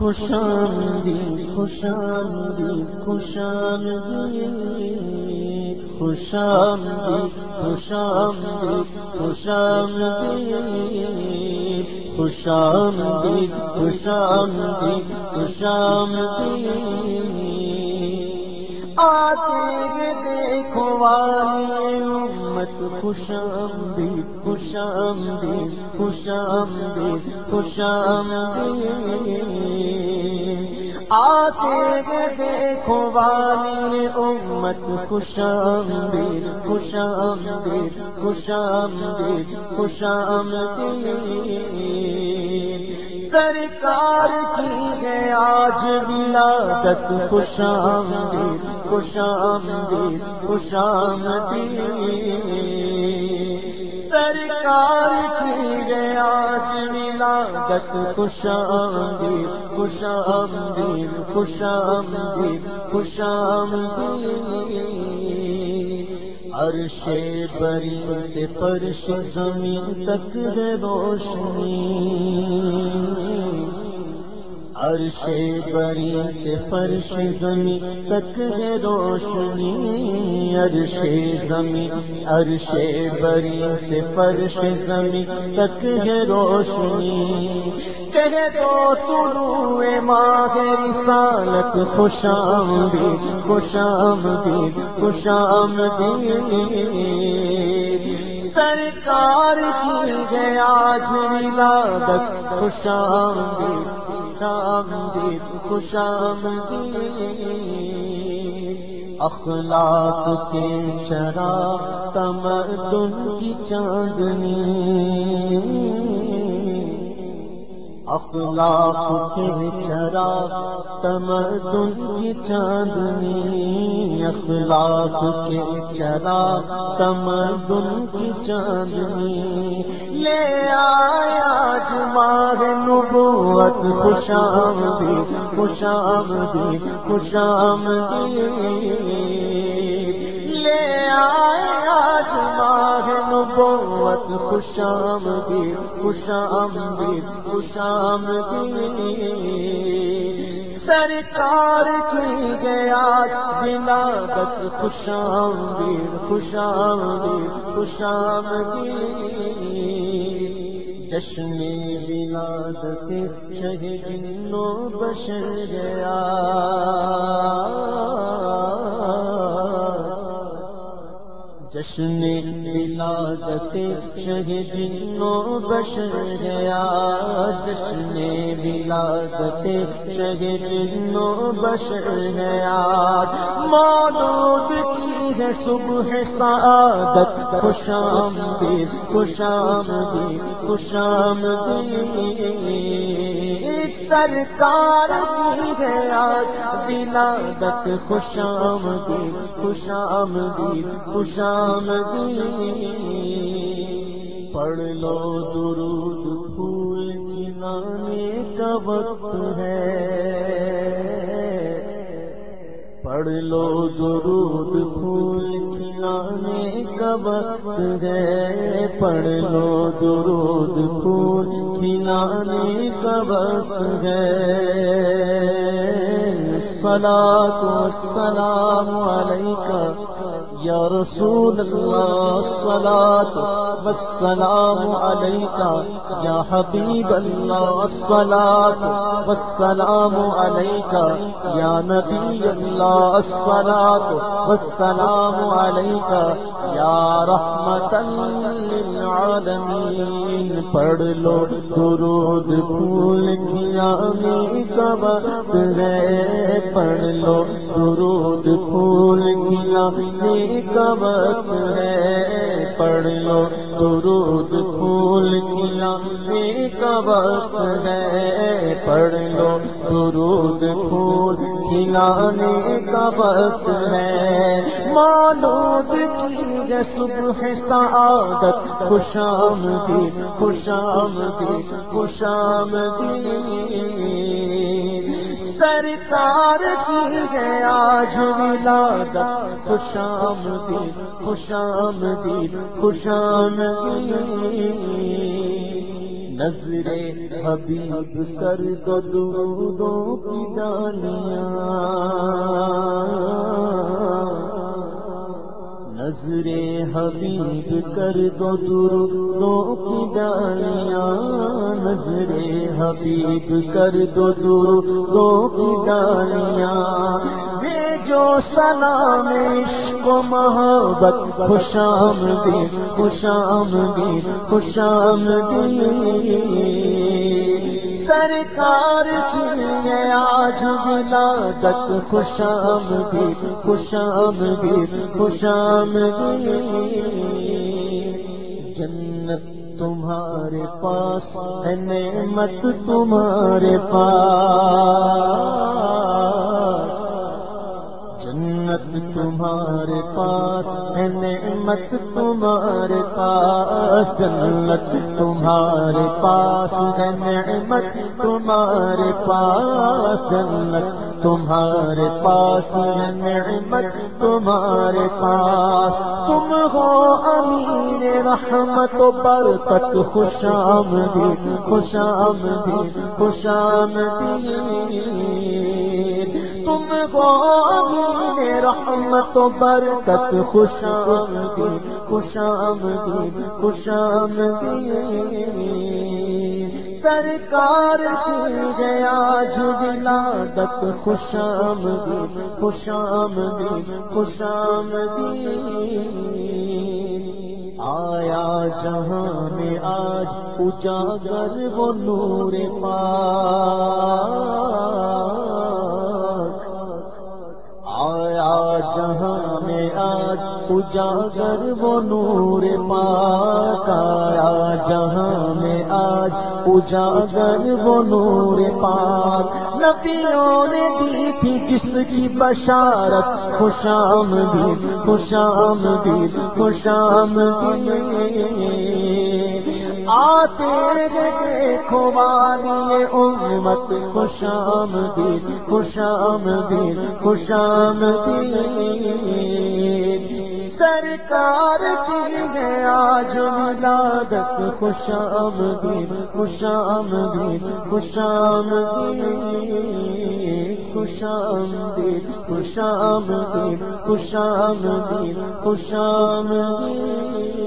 خوشام خوشام خوشام خوشام خوشام خوشام خوشام خوشام خوشام آتے دیکھو مت خوش آمدید خوش آمدید خوش آمدید خوش آمدید۔ آتے دیکھو والی امت، خوش آمدید خوش آمدید خوش آمدید خوش آمدید۔ سرکار کی ہے آج ولادت، خوش آمدید۔ خوشام خوشامدی۔ سرکار کی آج ملا دت خوشام خوشام خوشام خوشام ہر عرش بری سے پرش زمین تک ہے روشنی۔ عرش بری سے فرش زمین تک ہے روشنی، عرش زمین، عرش بری سے فرش زمین تک ہے روشنی۔ کہہ دو طلوع ماہ رسالت خوشام دی خوشام دی خوشام دی سرکار کی گیا ولادت خوشام دی خوشام دی خوشام اخلاق کے چرا تمدن کی چاندنی۔ اخلاق کے چرا تمدن کی چاندنی۔ اخلاق کے چرا تمدن کی چاندنی۔ لے آیا ماہ بہت خوش آمدی خوش آمدی خوش آمدی۔ لے نبوت، خوش آمدی خوش آمدی خوش آمدی۔ سرکار کی گیا جنابت خوش آمدی خوش آمدی خوش آمدی۔ جشن ولادت شہ جنو بشر گیا۔ جشن ولادت شہ جنو بشر گیا جشن ولادت شہ جنو بشر گیا مولود کی ہے صبح سعادت خوشام دی خوشام دی خوشام دی سرکار کی گیا ولادت خوشام دی خوشام دی خوشام دی پڑھ لو درود پھول کھلانے کا وقت ہے۔ پڑھ لو درود پھول کھلانے کا وقت ہے۔ پڑھ لو درود پھول کھلانے کا وقت ہے۔ سلا تو السلام علیکہ۔ یا رسول اللہ صلاة والسلام علیکہ، یا حبیب اللہ صلاة والسلام علیکہ، یا نبی اللہ صلاة والسلام علیکہ، یا رحمت للعالمین۔ پڑھ لو درود پھول کیا کب ہے پڑھ لو درود پھول کیا میں کب ہے۔ پڑھ لو درود پھول کیا میں کب ہے۔ پڑھ لو درود پھول کھلانے کا وقت ہے۔ مالود کی صبح سعادت۔ خوشام دی خوشام دی خوشام دی سرکار کی ہے آج ولادت۔ خوشام دی خوشام دی خوشام دی نظر حبیب کر دو درودوں کی ڈالیاں۔ نظر حبیب کر دو درودوں کی ڈالیاں نظر حبیب کر دو درودوں کی ڈالیاں جو سلام عشق و محبت خوشام دی خوشام دی خوشام دی سرکار کی آج ولادت خوشام دی خوشام دی خوشام دی جنت تمہارے پاس ہے، نعمت تمہارے پاس۔ جنت تمہارے پاس ہے، نعمت تمہارے پاس، جنت تمہارے پاس ہے، نعمت تمہارے پاس، جنت تمہارے پاس ہے، نعمت تمہارے پاس۔ تم ہو امیر رحمت و برکت، خوش آمدید خوش آمدید خوش آمدید۔ تم کو رحمت و برکت، خوش آمدید خوش آمدید خوش آمدید سرکار کی گیا ولادت، خوش آمدید خوش آمدید خوش آمدید آیا جہاں میں آج اجاگر وہ نور پا۔ جہاں میں آج اجاگر وہ نور پاک آیا، جہاں میں آج اجاگر وہ نور پاک۔ نبیوں نے دی تھی جس کی بشارت خوشام دی خوشام دی خوشام دی آتے دیکھو والی امت خوشام دی خوشام دی خوشام دی سرکار کی ہے آج ولادت خوشام دی خوشام دی خوشام دی خوشام دی خوشام دی خوشام دی خوشام دی